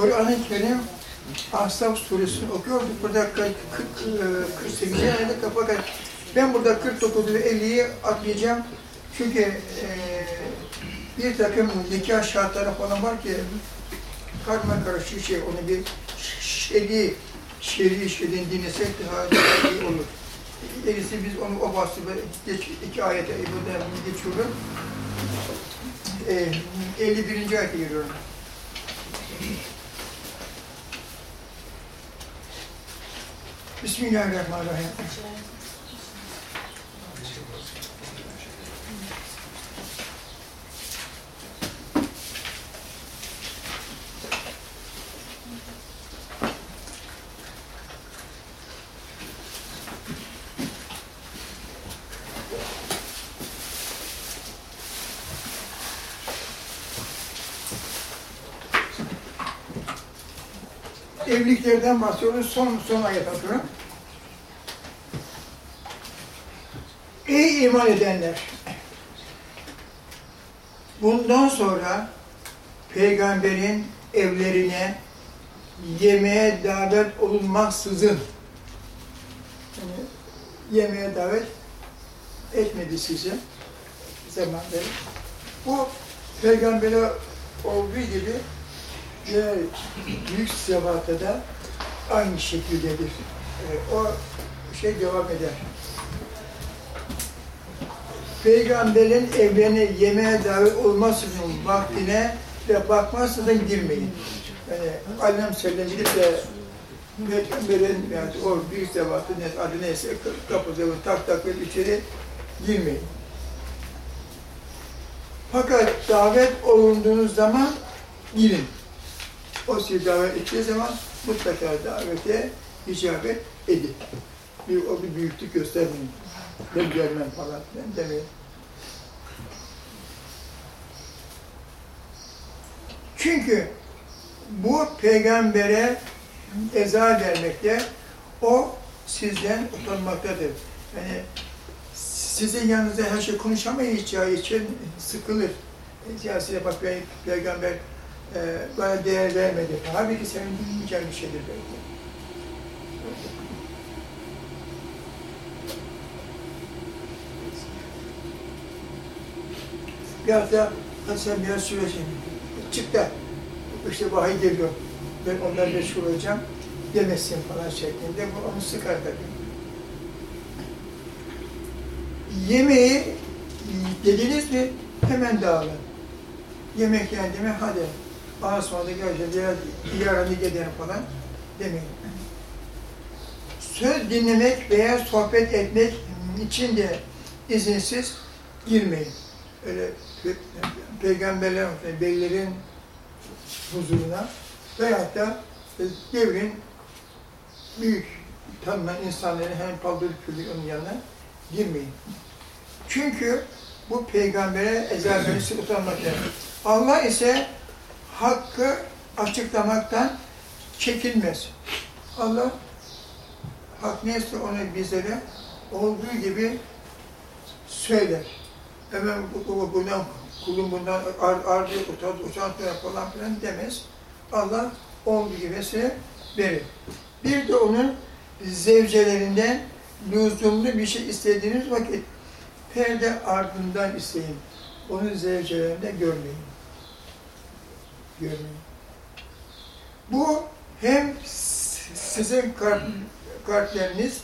Kur'an-ı Kerim Ahzab suresini okuyorduk. Burada 40, 48 ayda kafa kaç. Ben burada 49'u ve 50'yi atlayacağım. Çünkü e, bir takım nikah şartları falan var ki karma karışık şey, onu bir şeri, şeri şerin dinlesek daha, iyi olur. İyisi biz onu o bahsi geç, iki ayete burada geçiyorum. E, 51. ayete giriyorum. Bismillahirrahmanirrahim. Evliliklerden bahsediyoruz. Son, son ayet okuyorum. Ey iman edenler! Bundan sonra peygamberin evlerine yemeğe davet olunmaksızın yani yemeğe davet etmedi size zamanları. Bu peygambere olduğu gibi diğer büyük sebatta da aynı şekildedir. Ee, o şey devam eder. Peygamberin evlerine yemeğe davet olmasının vaktine ve bakmazsın girmeyin. Yani annem gidip de Peygamberin yani o büyük sebatı ne, adı neyse kapıda tak tak böyle içeri girmeyin. Fakat davet olunduğunuz zaman girin. O sizi davet ettiği zaman mutlaka davete icabet edin. Bir, o bir büyüklük göstermeyin. Ben gelmem falan filan demeyin. Çünkü bu peygambere eza vermekte, o sizden utanmaktadır. Yani sizin yanınızda her şey konuşamayacağı için sıkılır. Ya size bak ben peygamber e, bana değer vermedi. Halbuki senin bilmeyeceğin bir şeydir belki. Biraz da hadi sen biraz süreceksin. Çık da işte vahiy geliyor. Ben onlarla meşgul olacağım demesin falan şeklinde. Bu onu sıkar tabii. Yemeği dediniz mi hemen dağılın. Yemek yendi mi hadi. Ağız sonra geleceğim, biraz yarını gidelim falan demeyin. Söz dinlemek veya sohbet etmek için de izinsiz girmeyin. Öyle pe peygamberlerin, beylerin huzuruna veyahut da devrin büyük tanınan insanların hem paldır küllü onun yanına girmeyin. Çünkü bu peygambere ezellerisi utanmaktadır. Allah ise hakkı açıklamaktan çekinmez. Allah hak neyse onu bizlere olduğu gibi söyler. Hemen bu, bu, bundan, kulun bundan ar, ardı, utandı, utandı falan filan demez. Allah olduğu gibi size verir. Bir de onun zevcelerinden lüzumlu bir şey istediğiniz vakit perde ardından isteyin. Onun zevcelerinde görmeyin. Görmeyin. Bu hem sizin kart, kalpleriniz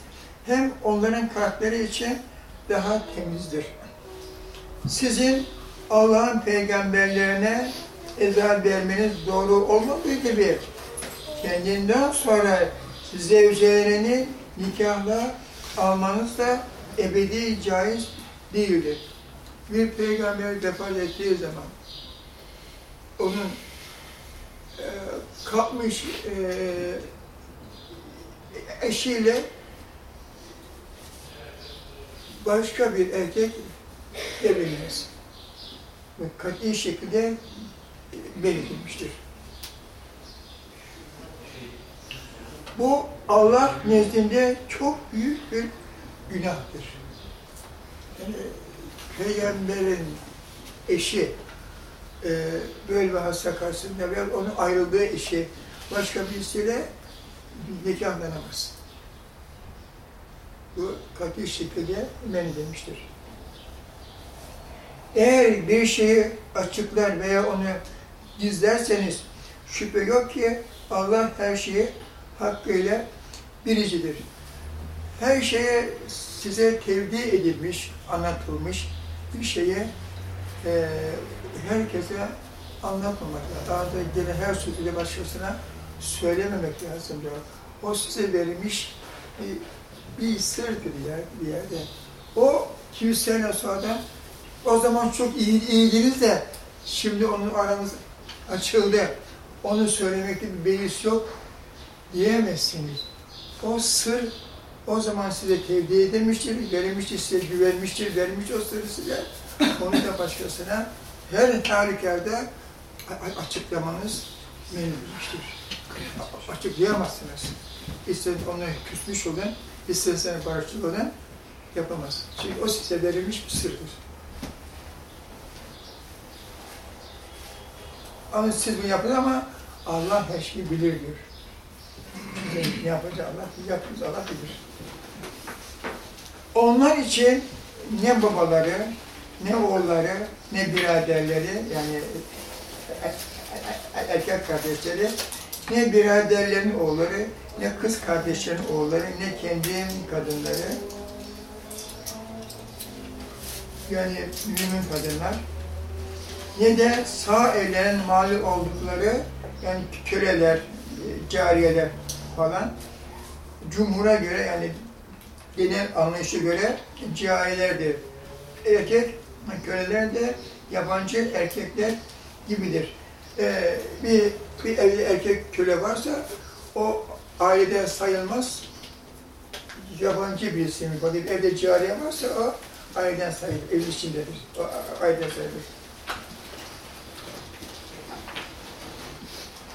hem onların kalpleri için daha temizdir. Sizin Allah'ın peygamberlerine ezal vermeniz doğru olmadığı gibi kendinden sonra zevcelerini nikahla almanız da ebedi caiz değildir. Bir peygamber vefat ettiği zaman onun e, e, eşiyle başka bir erkek. Ve kat'i şekilde belirtilmiştir. Bu Allah nezdinde çok büyük bir günahtır. Yani Peygamberin eşi e, böyle bir hasta karşısında ve onun ayrıldığı eşi başka birisiyle nikahlanamaz. Bu katı şekilde men demiştir. Eğer bir şeyi açıklar veya onu gizlerseniz şüphe yok ki Allah her şeyi hakkıyla biricidir. Her şeye size tevdi edilmiş, anlatılmış bir şeye e, herkese anlatmamak lazım. Ağzına gelen her sözü de başkasına söylememek lazım diyor. O size verilmiş bir, bir sırdır yer, bir yerde. O 200 sene sonra o zaman çok iyi, iyiydiniz de şimdi onun aranız açıldı. Onu söylemekte bir beis yok diyemezsiniz. O sır o zaman size tevdi edilmiştir, verilmiştir, size güvenmiştir, vermiş o sırrı size. Onu da başkasına her halükarda açıklamanız menülmüştür. Açıklayamazsınız. İster onu küsmüş olun, isterseniz barışçıl olun, yapamaz. Çünkü o size verilmiş bir sırdır. Ama siz bunu yapın ama Allah her şeyi bilir diyor. Ne yapacağız Allah, yapacağız Allah bilir. Onlar için ne babaları, ne oğulları, ne biraderleri, yani erkek kardeşleri, ne biraderlerin oğulları, ne kız kardeşlerin oğulları, ne kendi kadınları, yani mümin kadınlar, ne de sağ ellerin mali oldukları, yani köleler, cariyeler falan, cumhura göre yani genel anlayışa göre cariyelerdir. Erkek köleler de yabancı erkekler gibidir. Ee, bir, bir evli erkek köle varsa o ailede sayılmaz. Yabancı birisi mi? Evde cariye varsa o aileden sayılır, evli içindedir. O aileden sayılır.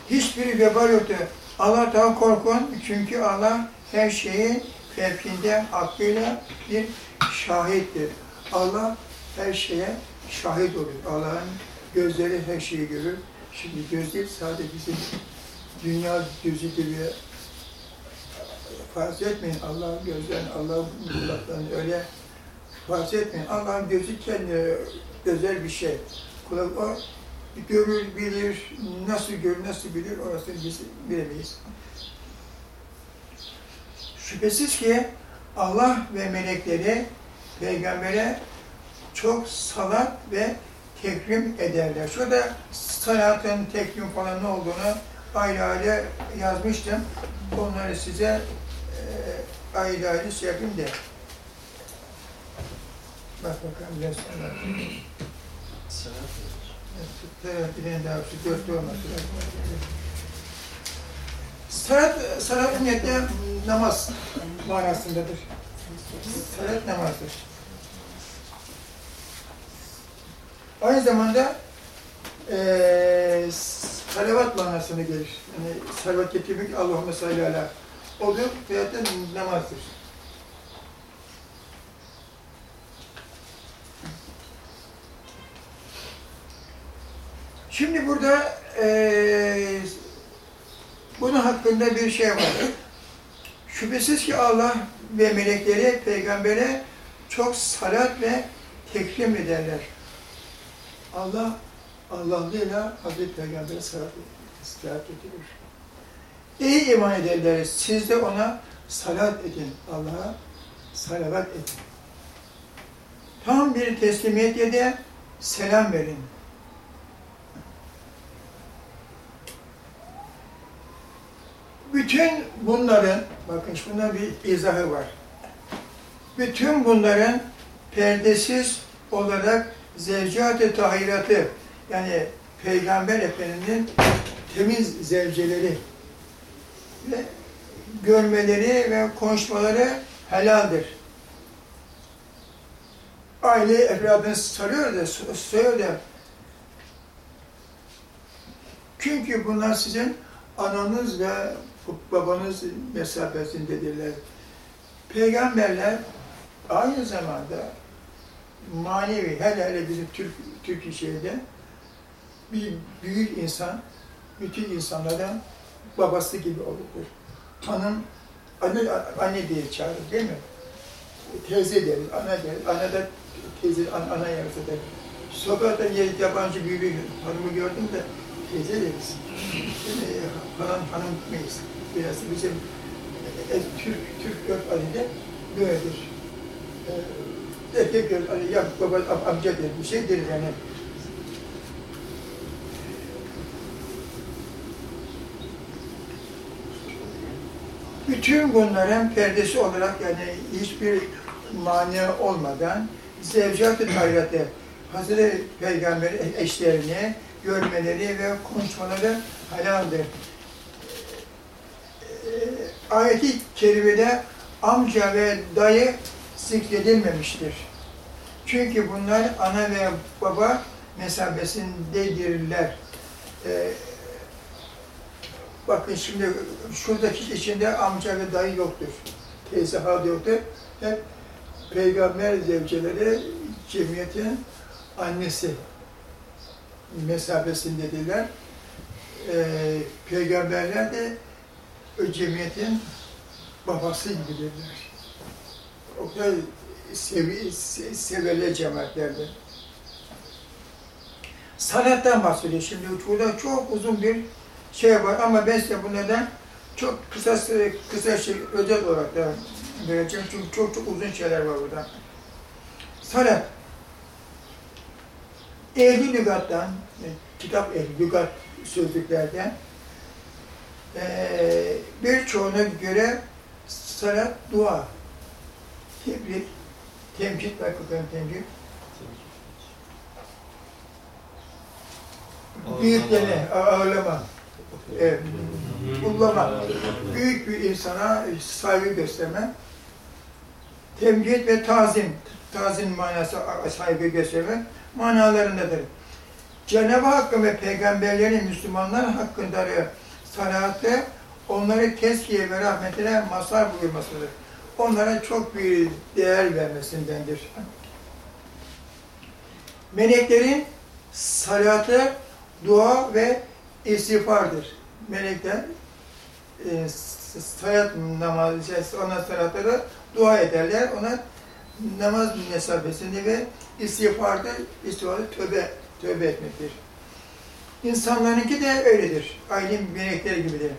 Hiçbir vebal yoktur. Allah'tan korkun çünkü Allah her şeyin fevkinde hakkıyla bir şahittir. Allah her şeye şahit olur. Allah'ın gözleri her şeyi görür. Şimdi göz değil sadece bizim dünya gözü gibi farz etmeyin. Allah'ın gözlerini, Allah'ın kulaklarını öyle farz etmeyin. Allah'ın gözü kendi özel bir şey. Kulak o görür, bilir, nasıl görür, nasıl bilir orasını biz bilemeyiz. Şüphesiz ki Allah ve melekleri peygambere çok salat ve tekrim ederler. Şurada salatın, tekrim falan ne olduğunu ayrı ayrı yazmıştım. Onları size e, ayrı ayrı şey yapayım da. Bak bakalım biraz sonra. Evet, bir tane daha şu dörtlü olması lazım. Salat, salat namaz manasındadır. Salat namazdır. Aynı zamanda eee salavat manasını gelir. Yani salavat getirmek Allahümme salli ala olur veyahut da namazdır. Şimdi burada eee bunun hakkında bir şey var. Şüphesiz ki Allah ve melekleri peygambere çok salat ve tekrim ederler. Allah Allah'lıyla Hazreti Peygamber'e salat edilir. İyi iman ederler. Siz de ona salat edin. Allah'a salavat edin. Tam bir teslimiyetle de selam verin. Bütün bunların, bakın şuna bir izahı var. Bütün bunların perdesiz olarak zevcat-ı tahiratı, yani Peygamber Efendimiz'in temiz zevceleri ve görmeleri ve konuşmaları helaldir. Aile evladını sarıyor da, soruyor da. Çünkü bunlar sizin ananız ve babanız mesafesindedirler. Peygamberler aynı zamanda manevi, hele hele bizim Türk, Türk şeyde bir büyük insan, bütün insanlardan babası gibi olur. Hanım anne, anne diye çağırır değil mi? Teyze deriz, ana deriz. Ana da teyze, ana, ana yarısı der. Sokakta yabancı bir, bir hanımı gördüm de teyze deriz. Şimdi hanım, hanım gitmeyiz. Biraz bizim e, Türk, Türk örf adıyla böyledir. E, erkek örf hani ya baba am, amca der bir şey deriz yani. Bütün bunların perdesi olarak yani hiçbir mani olmadan zevcat-ı tayyate Hazreti Peygamber eşlerini görmeleri ve konuşmaları halaldir. Ee, ayeti kerimede amca ve dayı zikredilmemiştir. Çünkü bunlar ana ve baba mesabesindedirler. Ee, bakın şimdi şuradaki içinde amca ve dayı yoktur. Teyze hal yoktur. Hep peygamber zevceleri cemiyetin annesi mesabesindedirler. Ee, peygamberler de cemiyetin babası gibidirler. O kadar sevi, se, severli cemaatlerdir. Salattan bahsediyor. Şimdi burada çok uzun bir şey var ama ben size bunlardan çok kısa kısa şey, özel olarak da vereceğim. Çünkü çok çok uzun şeyler var burada. Salat. Ehli lügattan, kitap ehli lügat sözlüklerden e, birçoğuna göre salat dua, tebrik, temcid, bak bakalım temcid. Büyüklerine ağırlama, evet, kullama, büyük bir insana saygı gösterme, temcid ve tazim, tazim manası saygı gösterme. Manalarındadır. Cenab-ı Hakk'ın ve peygamberlerin Müslümanlar hakkında salatı onları keskiye ve rahmetine mazhar buyurmasıdır. Onlara çok bir değer vermesindendir. Meleklerin salatı dua ve istiğfardır. Melekler e, salat namazı, ona salatları dua ederler. Ona namaz mesabesinde ve istiğfarda istiğfarda tövbe, tövbe etmektir. İnsanlarınki de öyledir. Aynı melekler gibidir.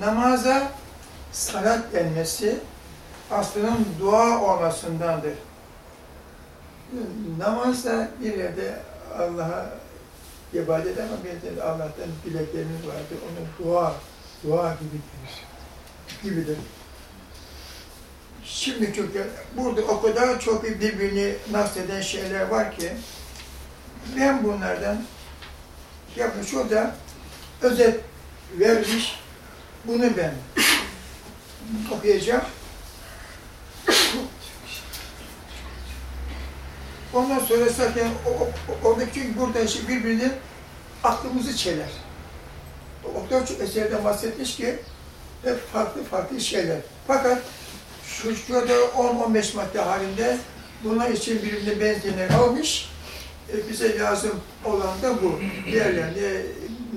Namaza salat denmesi aslının dua olmasındandır. Namaz da bir yerde Allah'a ibadet ama bir de Allah'tan dileklerimiz vardır. Onu dua, dua gibidir. gibidir. Şimdi çünkü burada o kadar çok birbirini nasıl şeyler var ki ben bunlardan yapmış şurada özet vermiş bunu ben okuyacağım. Ondan sonra zaten oradaki çünkü burada işte birbirini aklımızı çeler. O kadar çok eserden bahsetmiş ki hep farklı farklı şeyler. Fakat şurada 10-15 madde halinde bunlar için birbirine benzeyenler almış. E, bize lazım olan da bu. Diğerlerinde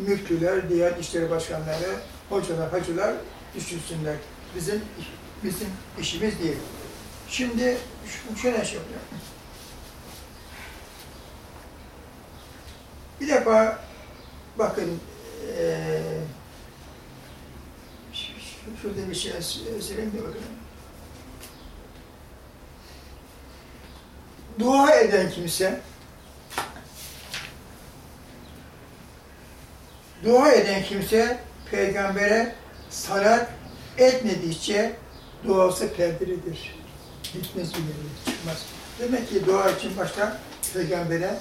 müftüler, diğer işleri başkanları, hocalar, hacılar düşünsünler. Bizim bizim işimiz değil. Şimdi şöyle şey yapıyor. Bir defa bakın ee, şurada bir şey söyleyeyim de bakın. Dua eden kimse dua eden kimse peygambere salat etmedikçe duası perdelidir. Gitmez ileri, çıkmaz. Demek ki dua için başta peygambere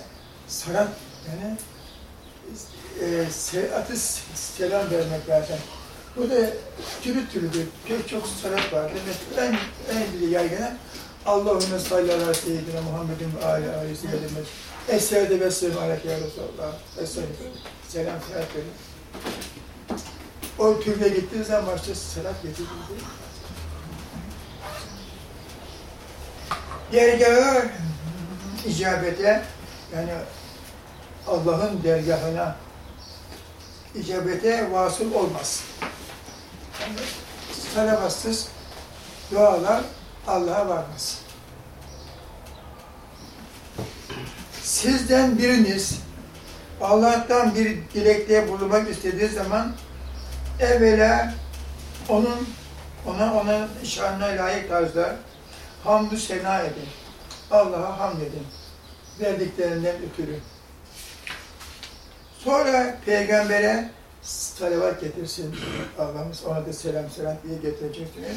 salat yani e, selatı selam vermek lazım. Bu da türlü türlü pek çok salat var. Demek en, en yaygın Allahümme salli ala seyyidina Muhammedin ve âli âli seyyidina Eserde ve sellem aleyke ya Resulallah. Esselam. Selam selam verin. O türbe gittiği zaman başta selat getirildi. Dergahı icabete yani Allah'ın dergahına icabete vasıl olmaz. Yani salavatsız dualar Allah'a varmaz. Sizden biriniz Allah'tan bir dilekte bulunmak istediği zaman evvela onun ona ona şanına layık tarzda hamdü sena edin. Allah'a hamd edin. Verdiklerinden ötürü. Sonra peygambere salavat getirsin. Allah'ımız ona da selam selam diye getireceksiniz.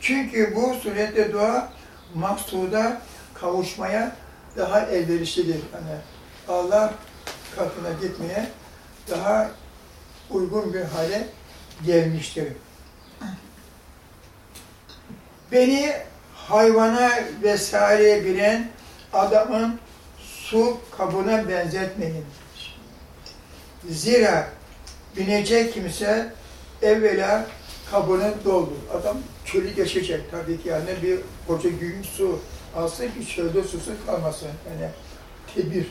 Çünkü bu surette dua maksuda kavuşmaya daha elverişlidir. Yani Allah katına gitmeye daha uygun bir hale gelmiştir. Beni hayvana vesaire bilen adamın su kabına benzetmeyin. Zira binecek kimse evvela kabını doldur. Adam çölü geçecek tabii ki yani bir koca gün su alsın ki çölde susuz kalmasın. Yani tedbir.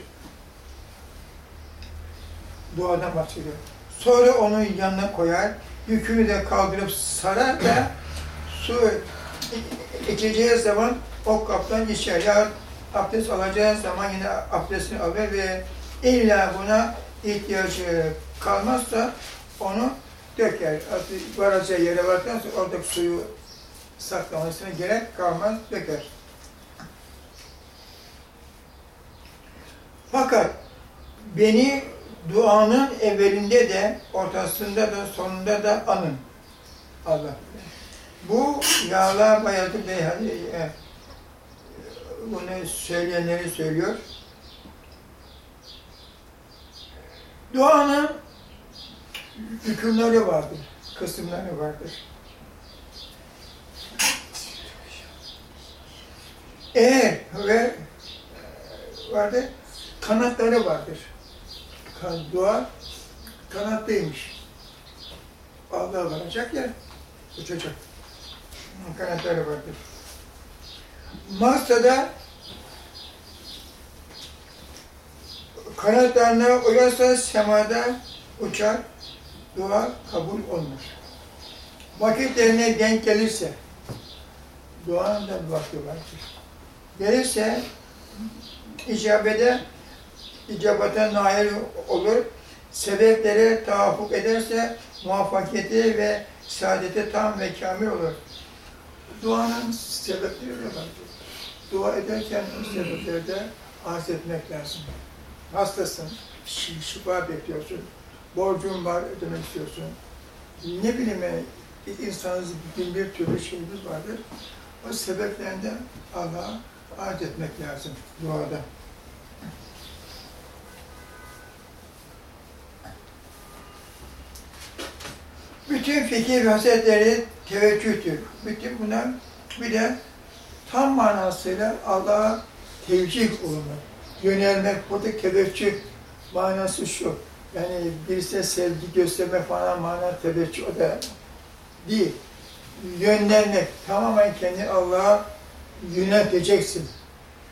Duadan bahsediyor. Sonra onu yanına koyar, yükünü de kaldırıp sarar da su içeceği zaman o kaptan içer. Ya abdest alacağı zaman yine abdestini alır ve illa buna ihtiyacı kalmazsa onu döker. Artık varacağı yere vardıktan sonra oradaki suyu saklamasına gerek kalmaz, döker. Fakat beni duanın evvelinde de, ortasında da, sonunda da anın. Allah. Bu Yağla Bayatı Beyhadi e, bunu söyleyenleri söylüyor. Duanın hükümleri vardır, kısımları vardır. Eğer ve vardır, kanatları vardır. Dua kanatlıymış. Allah varacak ya, uçacak. Kanatları vardır. Mars'ta kanatlarına uyarsa semada uçar, dua kabul olunur. Vakitlerine denk gelirse, duanın da bir vakti vardır. Gelirse, icabede, icabete nail olur, sebeplere tahakkuk ederse, muvaffakiyeti ve saadeti tam ve kamil olur. Duanın sebepleri vardır. Dua ederken o sebepleri de arz etmek lazım. Hastasın, şifa bekliyorsun, borcun var, ödemek istiyorsun. Ne bileyim yani, insanız bin bir türlü şeyimiz vardır. O sebeplerinden Allah'a arz etmek lazım duada. Bütün fikir ve hasetleri teveccühtür. Bütün bunlar bir de tam manasıyla Allah'a tevcih olunur. Yönelmek, burada teveccüh manası şu. Yani birisine sevgi gösterme falan mana teveccüh o da değil. Yönlenmek, tamamen kendini Allah'a yönelteceksin.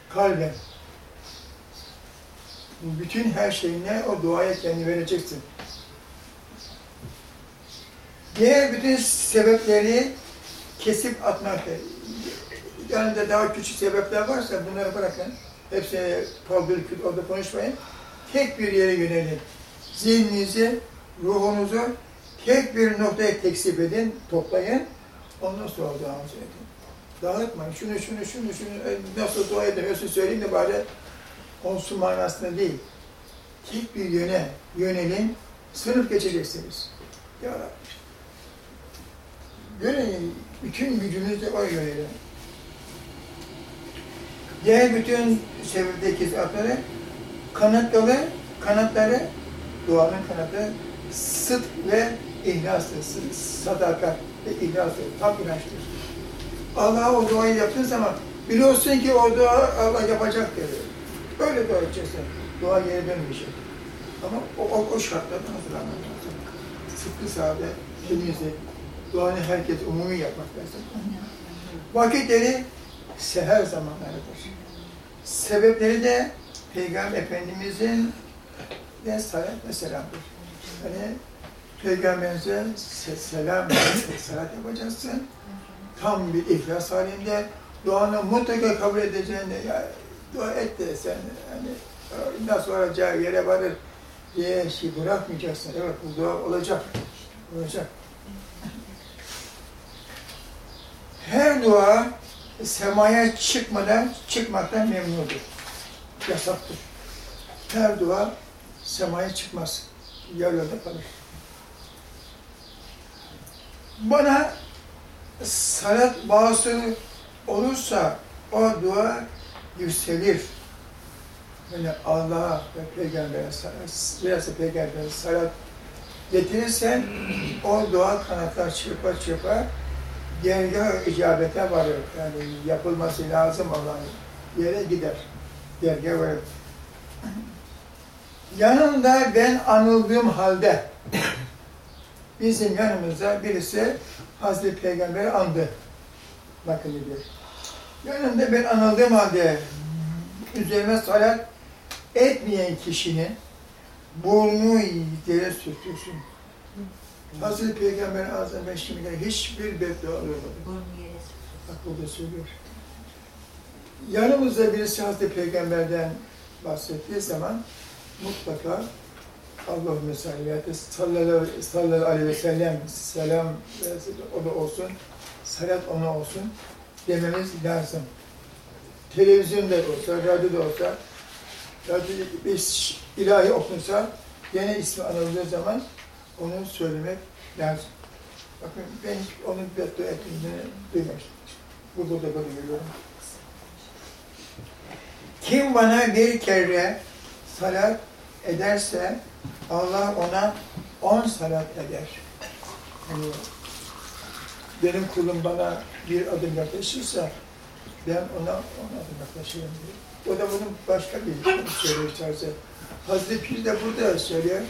Kalben. Bütün her şeyine o duaya kendini vereceksin. Diğer bütün sebepleri kesip atmak. Yanında daha küçük sebepler varsa bunları bırakın. Hepsini paldır orada konuşmayın. Tek bir yere yönelin. Zihninizi, ruhunuzu tek bir noktaya teksip edin, toplayın. Ondan sonra duanızı edin. Dağıtmayın. Şunu, şunu, şunu, şunu, nasıl dua edemiyorsun söyleyeyim de bari olsun manasında değil. Tek bir yöne yönelin, sınıf geçeceksiniz. Ya Rabbi. Yönelin, bütün gücünüzle o yönelin. Diğer bütün sevirdeki zatları kanatları, kanatları, duanın kanatları sıdk ve ihlastır, sadakat ve ihlastır, tam inançtır. Allah'a o duayı yaptığın zaman biliyorsun ki o dua Allah yapacak diyor. Öyle dua edeceksin. Dua yere dönmeyecek. Ama o, o, o şartlardan hazırlanmak lazım. Sıdkı sade, temizlik, duanı herkes umumi yapmak lazım. Vakitleri seher zamanlarıdır. Sebepleri de Peygamber Efendimizin ve salat ve selamdır. Yani Peygamberimize se- selam salat yapacaksın. Tam bir ihlas halinde duanı mutlaka kabul edeceğini ya dua et de sen hani nasıl olacağı yere varır diye şey bırakmayacaksın. Evet bu dua olacak. Olacak. Her dua semaya çıkmadan çıkmaktan memnundur. Yasaktır. Her dua semaya çıkmaz. Yerlerde kalır. Bana salat bağısı olursa o dua yükselir. Yani Allah'a ve Peygamber'e biraz da Peygamber'e salat getirirsen o dua kanatlar çırpa çırpa dergah icabete varır. Yani yapılması lazım olan yere gider. Dergah varır. Yanında ben anıldığım halde bizim yanımızda birisi Hazreti Peygamber'i andı. Bakın diyor. Yanında ben anıldığım halde üzerime salat etmeyen kişinin burnu yere sürtürsün. Hazreti Peygamber ben şimdiden hiçbir beddua sürtün. Bak burada söylüyor. Yanımızda birisi Hazreti Peygamber'den bahsettiği zaman mutlaka Allahümme sallallahu, aleyhi ve sellem selam o da olsun, salat ona olsun dememiz lazım. Televizyonda olsa, radyoda olsa, radyo bir ilahi okunsa, gene ismi anıldığı zaman onu söylemek lazım. Bakın ben hiç onun beddua ettiğini duymamıştım. Bu burada böyle görüyorum. Kim bana bir kere salat ederse Allah ona on salat eder. Yani benim kulum bana bir adım yaklaşırsa ben ona on adım yaklaşırım diyor. O da bunun başka bir söylüyor tarzı. Hazreti Pir de burada söylüyor.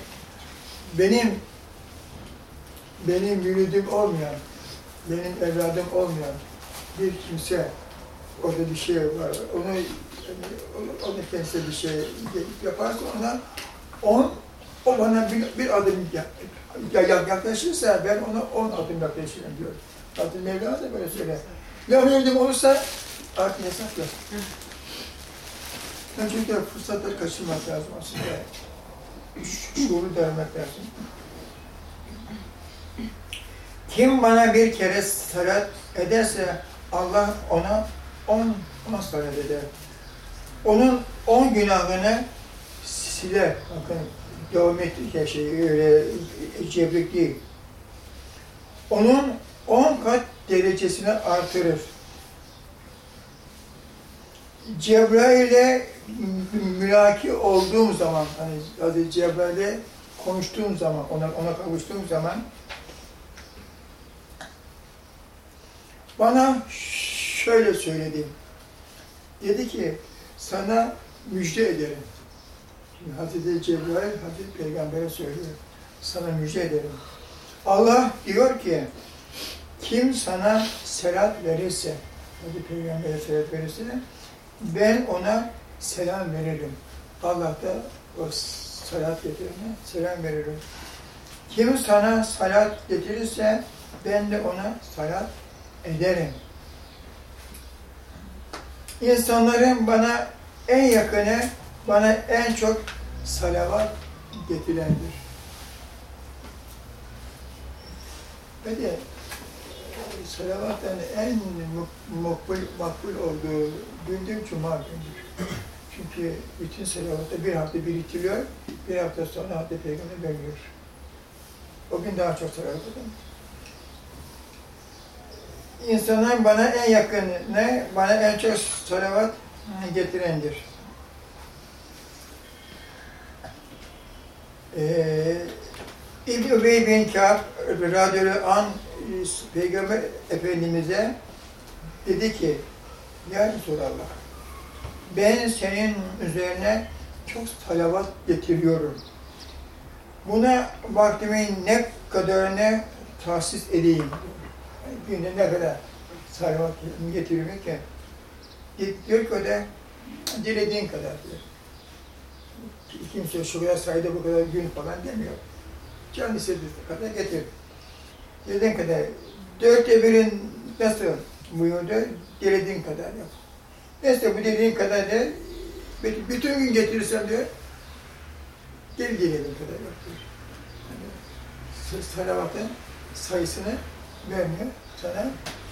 Benim benim müridim olmayan, benim evladım olmayan bir kimse orada bir şey var. Onu onun kendisi bir şey yaparsa ona on o bana bir, bir adım yaklaşırsa ben ona on adım yaklaşırım diyor. Zaten Mevlana da böyle söylüyor. Ya müridim olursa artık hesap yok. Öncelikle fırsatları kaçırmak lazım aslında. Şuuru dermek lazım. Kim bana bir kere salat ederse Allah ona on, on eder. Onun on günahını siler. Bakın geometrik şey, öyle cebrik değil. Onun on kat derecesini artırır. Cebrail'e mülaki olduğum zaman, hani Hazreti Cebrail'e konuştuğum zaman, ona, ona kavuştuğum zaman bana şöyle söyledi. Dedi ki, sana müjde ederim. Şimdi Hazreti Cebrail, Hazreti Peygamber'e söylüyor. Sana müjde ederim. Allah diyor ki, kim sana selat verirse, Hazreti Peygamber'e selat verirse, ben ona selam veririm. Allah da o salat getirene selam veririm. Kim sana salat getirirse ben de ona salat ederim. İnsanların bana en yakını, bana en çok salavat getirendir. Ve salavatın en makbul, makbul olduğu gündür Cuma gündür. Çünkü bütün salavatta bir hafta biriktiriyor, bir hafta sonra Hazreti Peygamber veriyor. O gün daha çok salavat edin. İnsanların bana en yakın ne, bana en çok salavat getirendir. Ee, İbn Übey bin Kâb radyolu an Peygamber Efendimiz'e dedi ki Ya Resulallah ben senin üzerine çok salavat getiriyorum. Buna vaktimin ne kadarını tahsis edeyim. Günde ne kadar salavat getiriyorum ki diyor ki o dilediğin kadar diyor. Kimse şu kadar sayıda bu kadar gün falan demiyor. Can istediği kadar getir. Dilediğin kadar. Dörtte birin nasıl buyurdu? Dilediğin kadar yap. Neyse bu dediğin kadar da bütün gün getirirsem diyor, geri dilediğin kadar yap diyor. Yani, salavatın sayısını vermiyor. Sana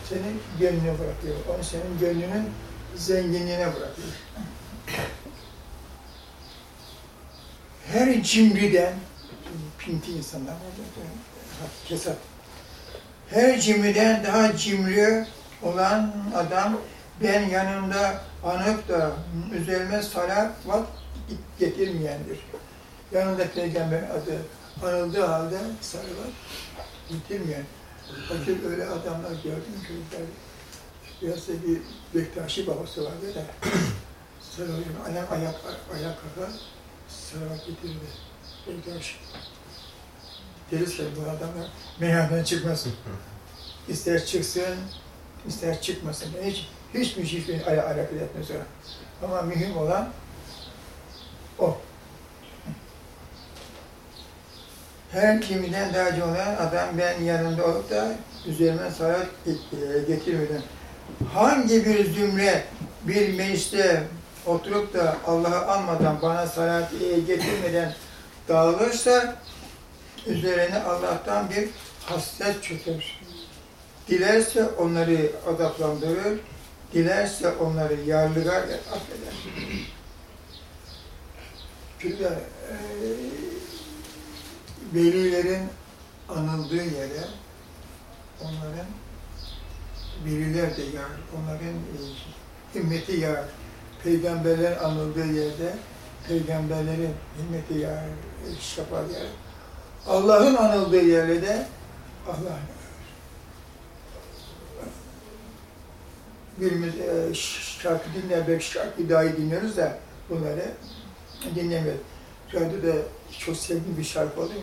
senin gönlüne bırakıyor. Onu senin gönlünün zenginliğine bırakıyor. Her cimriden, pinti insanlar var, kesat. Her cimriden daha cimri olan adam ben yanımda anıp da üzerime salavat getirmeyendir. Yanında peygamber adı anıldığı halde salavat getirmeyen. Fakir öyle adamlar gördüm biraz da bir Bektaşi babası vardı da salavat ayak ayak ayak kaka salavat getirdi. Bektaşi. Ki bu adamlar meyhaneden çıkmasın. İster çıksın, ister çıkmasın. Hiç, hiçbir şey hiçbir aya hareket etmez o. Ama mühim olan o. Her kiminden daha olan adam ben yanında olup da üzerime salat getirmeden hangi bir zümre bir mecliste oturup da Allah'ı anmadan bana salat getirmeden dağılırsa üzerine Allah'tan bir hasret çöker. Dilerse onları adaplandırır, dilerse onları yarlıgar affeder. Çünkü e, velilerin anıldığı yere onların veliler de yar, onların e, himmeti yar. Peygamberlerin anıldığı yerde peygamberlerin himmeti yar, şefaat yar. Allah'ın anıldığı yerde de Allah birimiz e, şarkı dinler, belki şarkı dahi dinliyoruz da bunları dinlemiyoruz. Radyoda çok sevdiğim bir şarkı oluyor?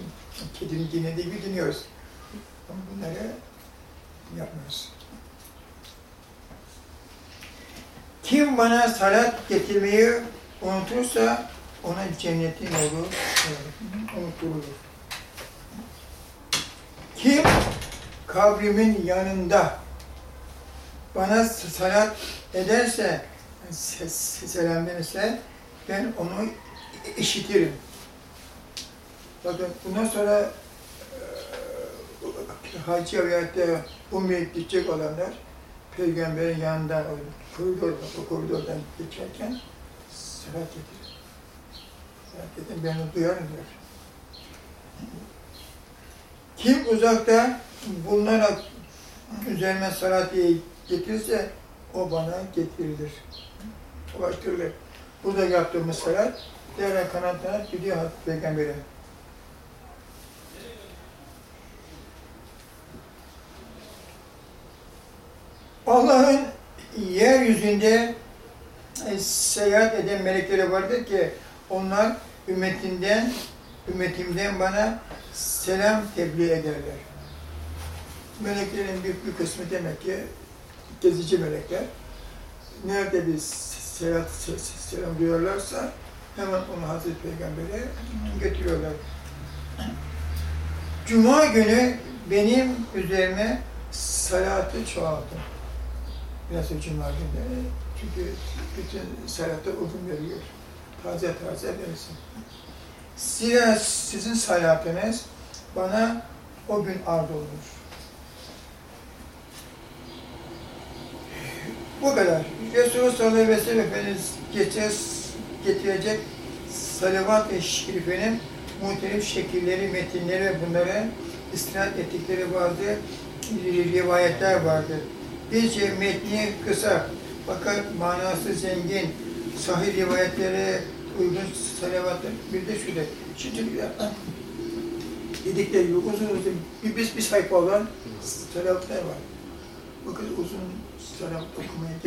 Kedinin dinlediği gibi dinliyoruz. Ama bunları yapmıyoruz. Kim bana salat getirmeyi unutursa ona cennetin olur, unutulur. Kim kabrimin yanında bana salat ederse, selam verirse ben onu işitirim. Bakın bundan sonra e, hacı veyahut umreye gidecek olanlar peygamberin yanından, o koridor, o koridordan geçerken salat getirir. Salat getirin, ben onu duyarım diyor. Kim uzakta bulunarak üzerime salat getirirse o bana getirilir. Ulaştırılır. Burada yaptığımız salat diğer kanatlarına gidiyor Hazreti Peygamber'e. Allah'ın yeryüzünde e, seyahat eden melekleri vardır ki onlar ümmetinden ümmetimden bana selam tebliğ ederler. Meleklerin büyük bir kısmı demek ki gezici melekler. Nerede bir selam, selam duyarlarsa hemen onu Hazreti Peygamber'e götürüyorlar. Cuma günü benim üzerime salatı çoğaltın. Nasıl Cuma günü? Çünkü bütün salatı uzun veriyor. Taze taze verirsin. Zira sizin salatınız bana o gün ard olur. Bu kadar. Resulullah sallallahu aleyhi ve sellem Efendimiz getirecek salavat-ı şerifenin muhtelif şekilleri, metinleri ve bunlara istinad ettikleri vardı, rivayetler vardı. Bizce metni kısa fakat manası zengin, sahih rivayetlere uygun salavatlar. Bir de şöyle, şimdi dedikleri gibi uzun uzun bir, bir, bir sayfa olan salavatlar var. Bakın uzun salavat okumaya